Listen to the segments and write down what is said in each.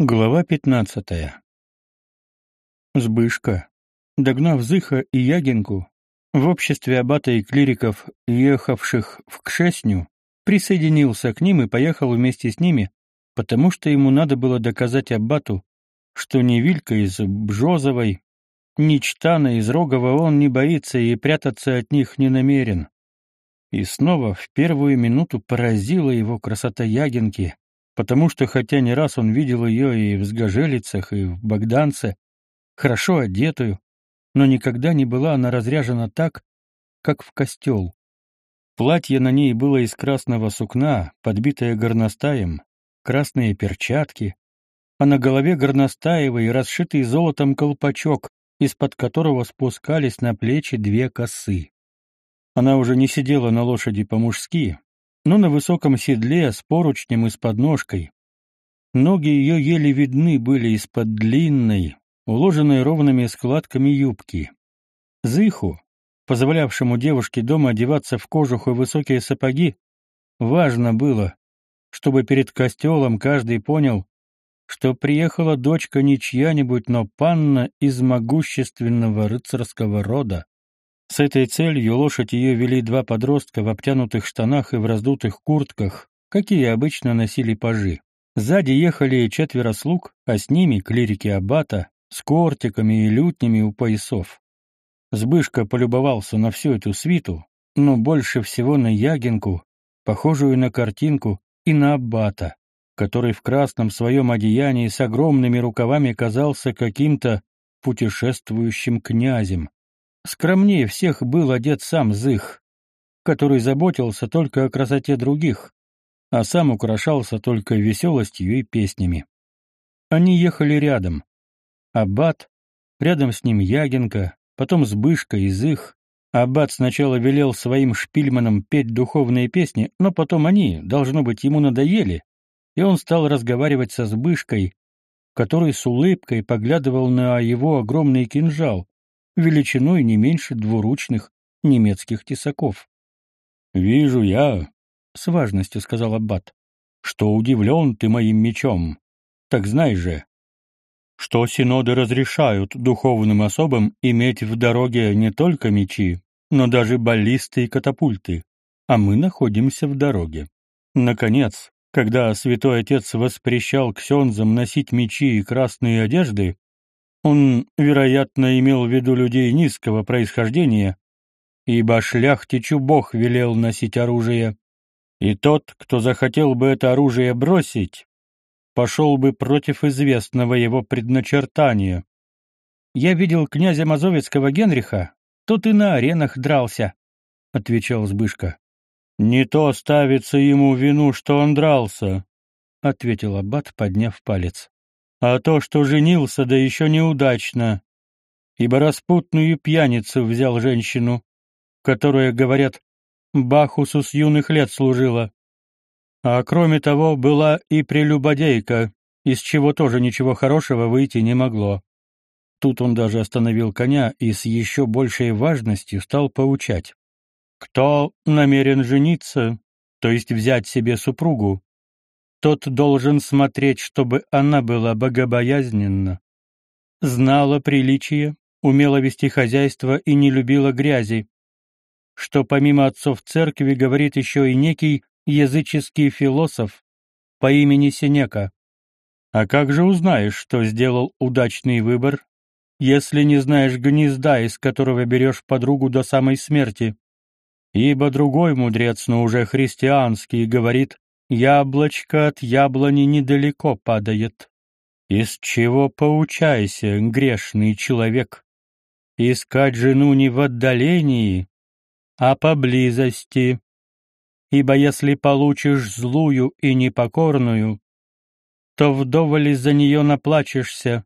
Глава пятнадцатая. Збышка, догнав Зыха и Ягинку, в обществе аббата и клириков, ехавших в Кшесню, присоединился к ним и поехал вместе с ними, потому что ему надо было доказать аббату, что ни Вилька из Бжозовой, ни Чтана из Рогова он не боится и прятаться от них не намерен. И снова в первую минуту поразила его красота Ягинки, потому что хотя не раз он видел ее и в Сгожелицах, и в Богданце, хорошо одетую, но никогда не была она разряжена так, как в костел. Платье на ней было из красного сукна, подбитое горностаем, красные перчатки, а на голове горностаевый расшитый золотом колпачок, из-под которого спускались на плечи две косы. Она уже не сидела на лошади по-мужски, но на высоком седле с поручнем и с подножкой. Ноги ее еле видны были из-под длинной, уложенной ровными складками юбки. Зыху, позволявшему девушке дома одеваться в кожух и высокие сапоги, важно было, чтобы перед костелом каждый понял, что приехала дочка не чья-нибудь, но панна из могущественного рыцарского рода. С этой целью лошадь ее вели два подростка в обтянутых штанах и в раздутых куртках, какие обычно носили пажи. Сзади ехали четверо слуг, а с ними клирики аббата с кортиками и лютнями у поясов. Сбышка полюбовался на всю эту свиту, но больше всего на Ягинку, похожую на картинку, и на аббата, который в красном своем одеянии с огромными рукавами казался каким-то путешествующим князем. Скромнее всех был одет сам Зых, который заботился только о красоте других, а сам украшался только веселостью и песнями. Они ехали рядом. Аббат, рядом с ним Ягинка, потом Збышка из их. Аббат сначала велел своим шпильманам петь духовные песни, но потом они, должно быть, ему надоели, и он стал разговаривать со Збышкой, который с улыбкой поглядывал на его огромный кинжал, величиной не меньше двуручных немецких тесаков. «Вижу я», — с важностью сказал Аббат, — «что удивлен ты моим мечом. Так знай же, что синоды разрешают духовным особам иметь в дороге не только мечи, но даже баллисты и катапульты, а мы находимся в дороге. Наконец, когда святой отец воспрещал ксензам носить мечи и красные одежды, он, вероятно, имел в виду людей низкого происхождения, ибо шляхтичу Бог велел носить оружие. И тот, кто захотел бы это оружие бросить, пошел бы против известного его предначертания. «Я видел князя Мазовецкого Генриха, тут и на аренах дрался», — отвечал Збышка. «Не то ставится ему вину, что он дрался», — ответил Аббат, подняв палец а то, что женился, да еще неудачно, ибо распутную пьяницу взял женщину, которая, говорят, Бахусу с юных лет служила. А кроме того, была и прелюбодейка, из чего тоже ничего хорошего выйти не могло. Тут он даже остановил коня и с еще большей важностью стал поучать. Кто намерен жениться, то есть взять себе супругу, тот должен смотреть, чтобы она была богобоязненна, знала приличие, умела вести хозяйство и не любила грязи, что помимо отцов церкви говорит еще и некий языческий философ по имени Сенека. А как же узнаешь, что сделал удачный выбор, если не знаешь гнезда, из которого берешь подругу до самой смерти? Ибо другой мудрец, но уже христианский, говорит, Яблочко от яблони недалеко падает. Из чего поучайся, грешный человек? Искать жену не в отдалении, а поблизости. Ибо если получишь злую и непокорную, то вдоволь из-за нее наплачешься,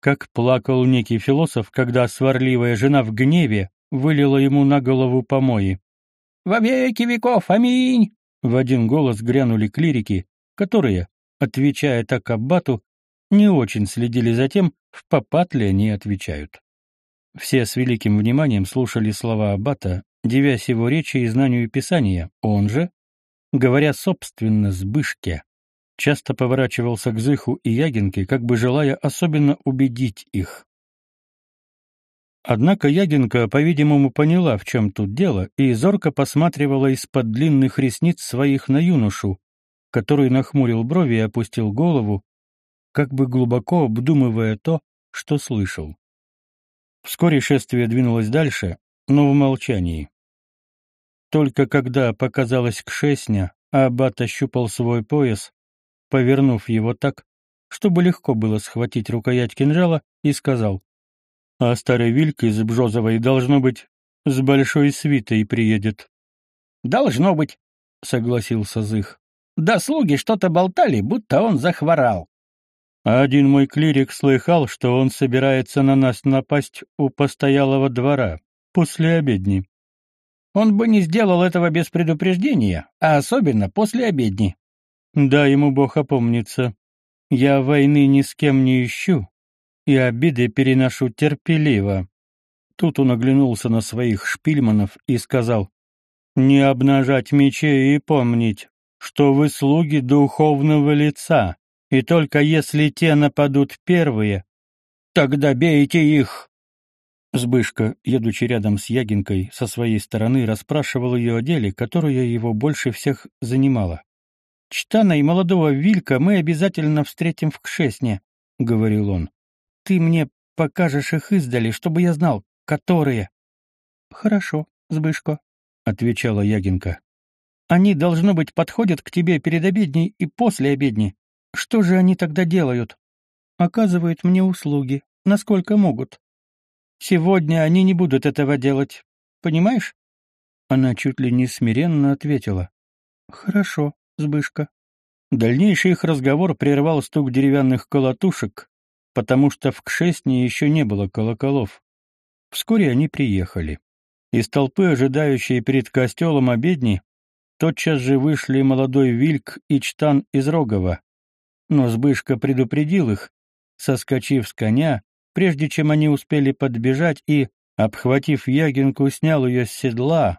как плакал некий философ, когда сварливая жена в гневе вылила ему на голову помои. «Во веки веков, аминь!» В один голос грянули клирики, которые, отвечая так аббату, не очень следили за тем, в попад ли они отвечают. Все с великим вниманием слушали слова аббата, девясь его речи и знанию Писания, он же, говоря собственно Збышке, часто поворачивался к Зыху и Ягинке, как бы желая особенно убедить их. Однако Ягинка, по-видимому, поняла, в чем тут дело, и зорко посматривала из-под длинных ресниц своих на юношу, который нахмурил брови и опустил голову, как бы глубоко обдумывая то, что слышал. Вскоре шествие двинулось дальше, но в молчании. Только когда показалась кшесня, аббат ощупал свой пояс, повернув его так, чтобы легко было схватить рукоять кинжала, и сказал, «А старый Вильк из Бжозовой, должно быть, с большой свитой приедет». «Должно быть», — согласился Зых. «Да слуги что-то болтали, будто он захворал». Один мой клирик слыхал, что он собирается на нас напасть у постоялого двора после обедни. Он бы не сделал этого без предупреждения, а особенно после обедни. Да, ему Бог опомнится. Я войны ни с кем не ищу, и обиды переношу терпеливо. Тут он оглянулся на своих шпильманов и сказал, «Не обнажать мечей и помнить, что вы слуги духовного лица, и только если те нападут первые, тогда бейте их!» Сбышка, едучи рядом с Ягинкой, со своей стороны расспрашивал ее о деле, которое его больше всех занимало. «Чтана и молодого Вилька мы обязательно встретим в Кшесне», — говорил он. «Ты мне покажешь их издали, чтобы я знал, которые». «Хорошо, Сбышко», — отвечала Ягинка. «Они, должно быть, подходят к тебе перед обедней и после обедни. Что же они тогда делают? Оказывают мне услуги, насколько могут. Сегодня они не будут этого делать. Понимаешь? Она чуть ли не смиренно ответила. Хорошо, Збышка. Дальнейший их разговор прервал стук деревянных колотушек, потому что в Кшесне еще не было колоколов. Вскоре они приехали. Из толпы, ожидающей перед костелом обедни, тотчас же вышли молодой Вильк и Чтан из Рогова, но Сбышка предупредил их, соскочив с коня, прежде чем они успели подбежать и, обхватив Ягинку, снял ее с седла,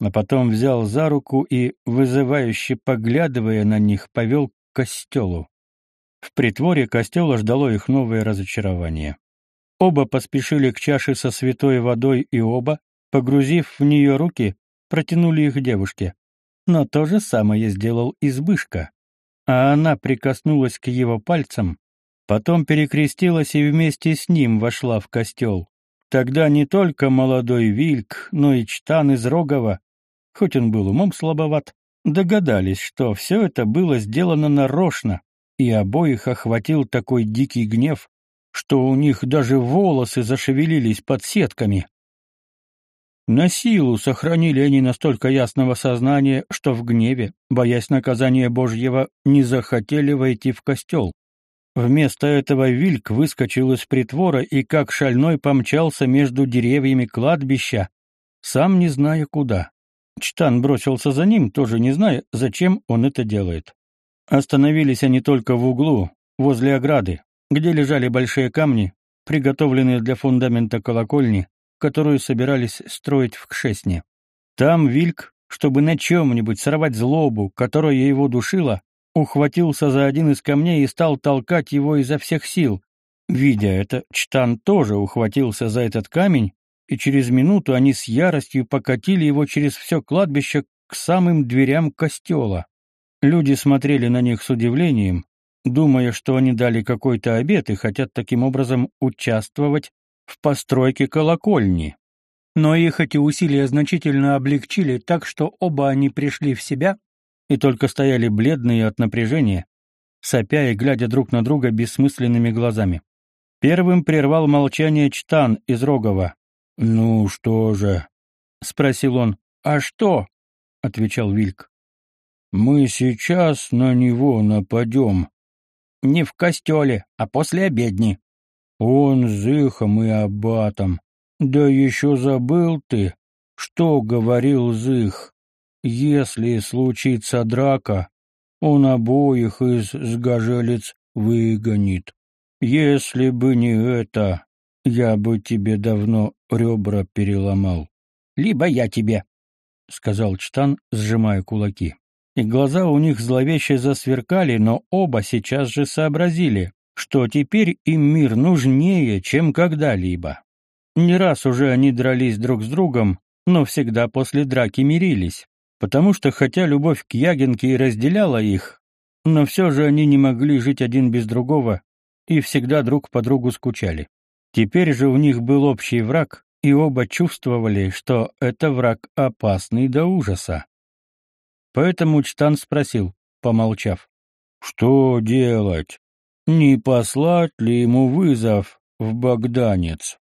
а потом взял за руку и, вызывающе поглядывая на них, повел к костелу. В притворе костела ждало их новое разочарование. Оба поспешили к чаше со святой водой и оба, погрузив в нее руки, протянули их девушке. Но то же самое сделал Избышка а она прикоснулась к его пальцам, потом перекрестилась и вместе с ним вошла в костел. Тогда не только молодой Вильк, но и Чтан из Рогова, хоть он был умом слабоват, догадались, что все это было сделано нарочно, и обоих охватил такой дикий гнев, что у них даже волосы зашевелились под сетками. На силу сохранили они настолько ясного сознания, что в гневе, боясь наказания Божьего, не захотели войти в костел. Вместо этого Вильк выскочил из притвора и как шальной помчался между деревьями кладбища, сам не зная куда. Чтан бросился за ним, тоже не зная, зачем он это делает. Остановились они только в углу, возле ограды, где лежали большие камни, приготовленные для фундамента колокольни, которую собирались строить в Кшесне. Там Вильк, чтобы на чем-нибудь сорвать злобу, которая его душила, ухватился за один из камней и стал толкать его изо всех сил. Видя это, Чтан тоже ухватился за этот камень, и через минуту они с яростью покатили его через все кладбище к самым дверям костела. Люди смотрели на них с удивлением, думая, что они дали какой-то обет и хотят таким образом участвовать в постройке колокольни. Но их эти усилия значительно облегчили так, что оба они пришли в себя и только стояли бледные от напряжения, сопя и глядя друг на друга бессмысленными глазами. Первым прервал молчание Чтан из Рогова. «Ну что же?» — спросил он. «А что?» — отвечал Вильк. «Мы сейчас на него нападем». «Не в костеле, а после обедни», он Зыхом и Аббатом. Да еще забыл ты, что говорил Зых. Если случится драка, он обоих из сгожелец выгонит. Если бы не это, я бы тебе давно ребра переломал. Либо я тебе, — сказал Чтан, сжимая кулаки. И глаза у них зловеще засверкали, но оба сейчас же сообразили, что теперь им мир нужнее, чем когда-либо. Не раз уже они дрались друг с другом, но всегда после драки мирились, потому что хотя любовь к Ягинке и разделяла их, но все же они не могли жить один без другого и всегда друг по другу скучали. Теперь же у них был общий враг, и оба чувствовали, что это враг опасный до ужаса. Поэтому Чтан спросил, помолчав, «Что делать? Не послать ли ему вызов в Богданец?»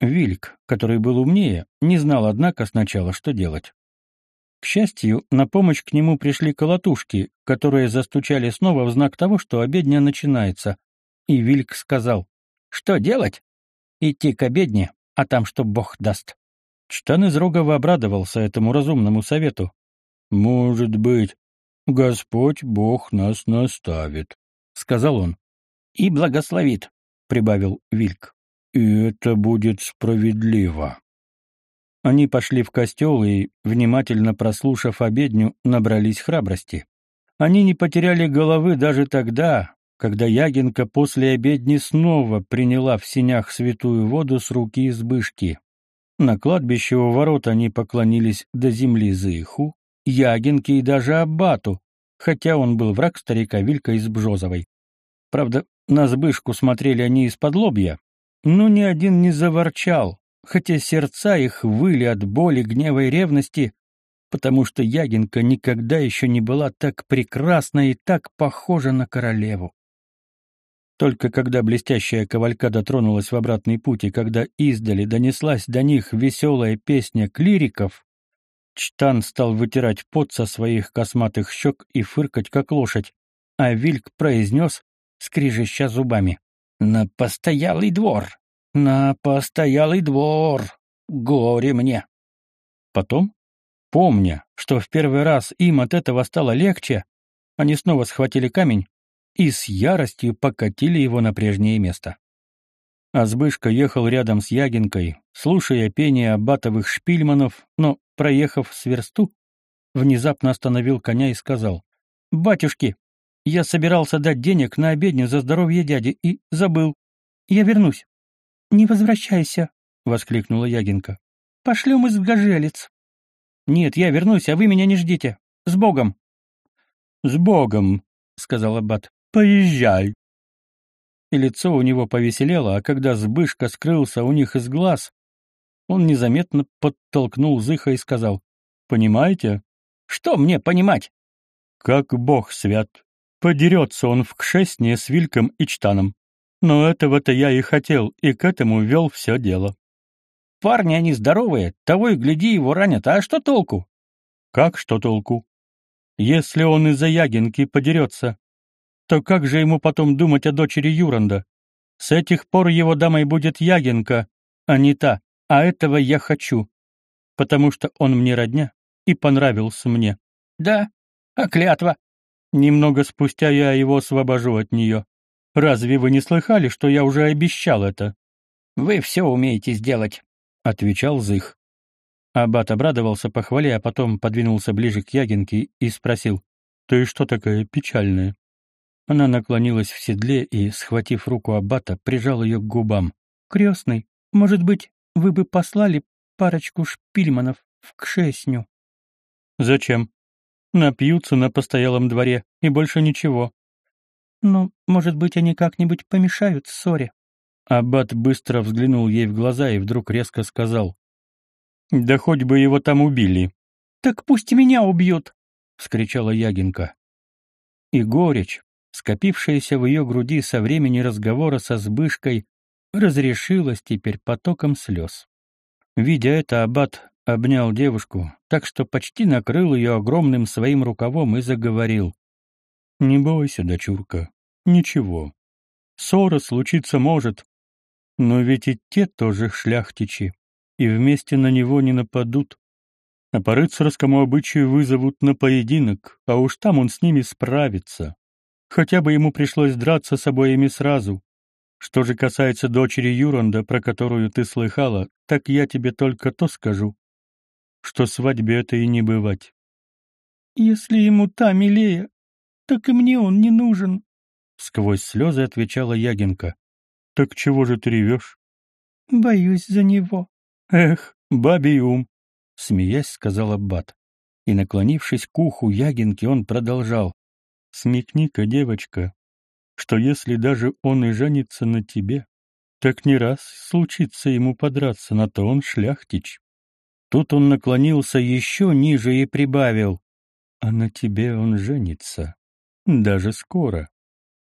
Вильк, который был умнее, не знал, однако, сначала, что делать. К счастью, на помощь к нему пришли колотушки, которые застучали снова в знак того, что обедня начинается, и Вильк сказал, «Что делать? Идти к обедне, а там что Бог даст». Чтан из Рогова обрадовался этому разумному совету. «Может быть, Господь Бог нас наставит», — сказал он. «И благословит», — прибавил Вильк. И это будет справедливо. Они пошли в костел и, внимательно прослушав обедню, набрались храбрости. Они не потеряли головы даже тогда, когда Ягинка после обедни снова приняла в синях святую воду с руки избышки. На кладбище у ворот они поклонились до земли Зыху, Ягинке и даже Аббату, хотя он был враг старика Вилька из Бжозовой. Правда, на Збышку смотрели они из-под лобья, но ни один не заворчал, хотя сердца их выли от боли, гнева и ревности, потому что Ягинка никогда еще не была так прекрасна и так похожа на королеву. Только когда блестящая ковалька дотронулась в обратный путь, и когда издали донеслась до них веселая песня клириков, Чтан стал вытирать пот со своих косматых щек и фыркать, как лошадь, а Вильк произнес, скрижеща зубами. На постоялый двор, на постоялый двор, горе мне. Потом, помня, что в первый раз им от этого стало легче, они снова схватили камень и с яростью покатили его на прежнее место. Азбышка ехал рядом с Ягинкой, слушая пение аббатовых шпильманов, но, проехав с версту, внезапно остановил коня и сказал, «Батюшки, я собирался дать денег на обедню за здоровье дяди и забыл. Я вернусь. Не возвращайся, воскликнула Ягинка. Пошлем из Гажелец. Нет, я вернусь, а вы меня не ждите. С Богом. С Богом, сказал аббат. Поезжай. И лицо у него повеселело, а когда Збышка скрылся у них из глаз, он незаметно подтолкнул Зыха и сказал, «Понимаете?» «Что мне понимать?» «Как Бог свят, Подерется он в кшесне с Вильком и Чтаном. Но этого-то я и хотел, и к этому вел все дело. Парни они здоровые, того и гляди его ранят, а что толку? Как что толку? Если он из-за Ягинки подерется, то как же ему потом думать о дочери Юранда? С этих пор его дамой будет Ягинка, а не та, а этого я хочу, потому что он мне родня и понравился мне. Да, а клятва? Немного спустя я его освобожу от нее. Разве вы не слыхали, что я уже обещал это? Вы все умеете сделать, отвечал Зых. Аббат обрадовался похвале, а потом подвинулся ближе к Ягинке и спросил: "Ты что такая печальная?" Она наклонилась в седле и, схватив руку аббата, прижал ее к губам. «Крестный, может быть, вы бы послали парочку шпильманов в Кшесню?» «Зачем?» Напьются на постоялом дворе, и больше ничего. Но, может быть, они как-нибудь помешают ссоре. Аббат быстро взглянул ей в глаза и вдруг резко сказал. «Да хоть бы его там убили». «Так пусть меня убьют!» — вскричала Ягинка. И горечь, скопившаяся в ее груди со времени разговора со Збышкой, разрешилась теперь потоком слез. Видя это, Аббат обнял девушку, так что почти накрыл ее огромным своим рукавом и заговорил. «Не бойся, дочурка, ничего. Ссора случиться может, но ведь и те тоже шляхтичи, и вместе на него не нападут. А по рыцарскому обычаю вызовут на поединок, а уж там он с ними справится. Хотя бы ему пришлось драться с обоими сразу. Что же касается дочери Юранда, про которую ты слыхала, так я тебе только то скажу, что свадьбе это и не бывать. Если ему та милее, так и мне он не нужен. Сквозь слезы отвечала Ягинка. Так чего же ты ревешь? Боюсь за него. Эх, бабий ум, смеясь, сказал Аббат. И, наклонившись к уху Ягинки, он продолжал. Смекни-ка, девочка, что если даже он и женится на тебе, так не раз случится ему подраться, на то он шляхтич. Тут он наклонился еще ниже и прибавил. А на тебе он женится. Даже скоро.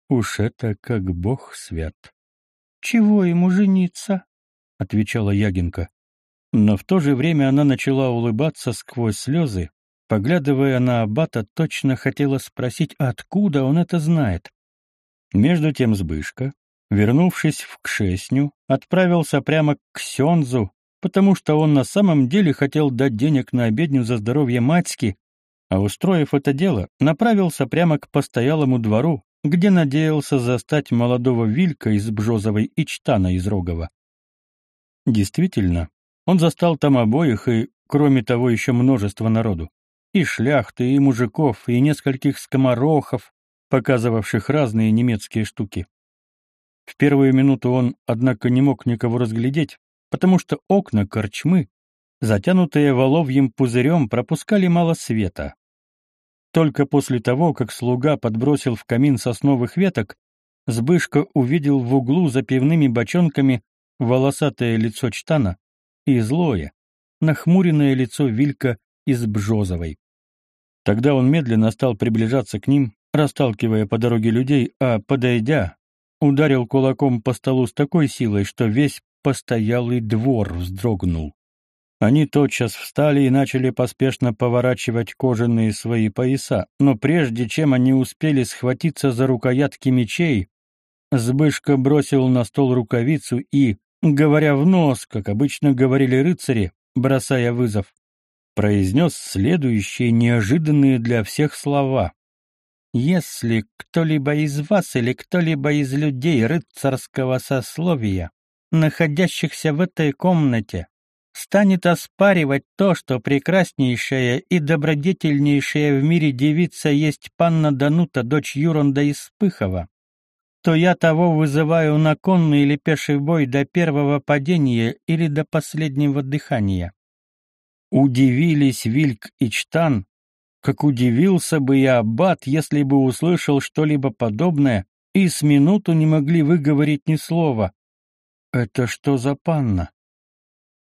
Уж это как бог свят. «Чего ему жениться?» — отвечала Ягинка. Но в то же время она начала улыбаться сквозь слезы, поглядывая на аббата, точно хотела спросить, откуда он это знает. Между тем Збышка, вернувшись в Кшесню, отправился прямо к Сензу, потому что он на самом деле хотел дать денег на обедню за здоровье Матьки, а устроив это дело, направился прямо к постоялому двору, где надеялся застать молодого Вилька из Бжозовой и Чтана из Рогова. Действительно, он застал там обоих и, кроме того, еще множество народу. И шляхты, и мужиков, и нескольких скоморохов, показывавших разные немецкие штуки. В первую минуту он, однако, не мог никого разглядеть, потому что окна корчмы, затянутые воловьим пузырем, пропускали мало света. Только после того, как слуга подбросил в камин сосновых веток, Збышка увидел в углу за пивными бочонками волосатое лицо Чтана и злое, нахмуренное лицо Вилька из Бжозовой. Тогда он медленно стал приближаться к ним, расталкивая по дороге людей, а, подойдя, ударил кулаком по столу с такой силой, что весь постоялый двор вздрогнул. Они тотчас встали и начали поспешно поворачивать кожаные свои пояса, но прежде чем они успели схватиться за рукоятки мечей, Збышка бросил на стол рукавицу и, говоря в нос, как обычно говорили рыцари, бросая вызов, произнес следующие неожиданные для всех слова. Если кто-либо из вас или кто-либо из людей рыцарского сословия, находящихся в этой комнате, станет оспаривать то, что прекраснейшая и добродетельнейшая в мире девица есть панна Данута, дочь Юронда из Пыхова, то я того вызываю на конный или пеший бой до первого падения или до последнего дыхания. Удивились Вильк и Чтан, как удивился бы я аббат, если бы услышал что-либо подобное, и с минуту не могли выговорить ни слова. Это что за панна?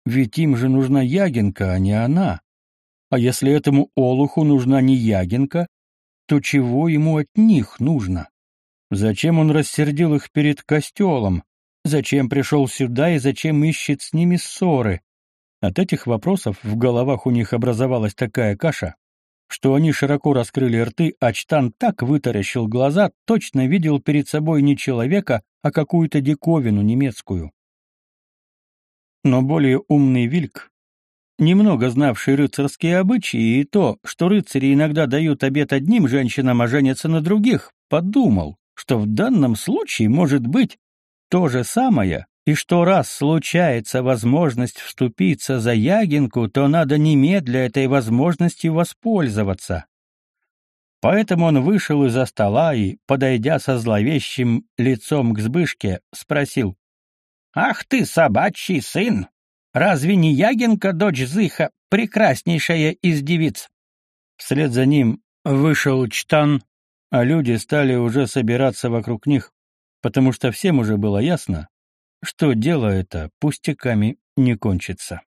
Ведь им же нужна Ягинка, а не она. А если этому олуху нужна не Ягинка, то чего ему от них нужно? Зачем он рассердил их перед костелом? Зачем пришел сюда и зачем ищет с ними ссоры? От этих вопросов в головах у них образовалась такая каша, что они широко раскрыли рты, а Чтан так вытаращил глаза, точно видел перед собой не человека, а какую-то диковину немецкую. Но более умный Вильк, немного знавший рыцарские обычаи и то, что рыцари иногда дают обет одним женщинам, а женятся на других, подумал, что в данном случае может быть то же самое, и что раз случается возможность вступиться за Ягинку, то надо немедля этой возможностью воспользоваться. Поэтому он вышел из-за стола и, подойдя со зловещим лицом к Збышке, спросил. «Ах ты, собачий сын! Разве не Ягинка, дочь Зыха, прекраснейшая из девиц?» Вслед за ним вышел Чтан, а люди стали уже собираться вокруг них, потому что всем уже было ясно, что дело это пустяками не кончится.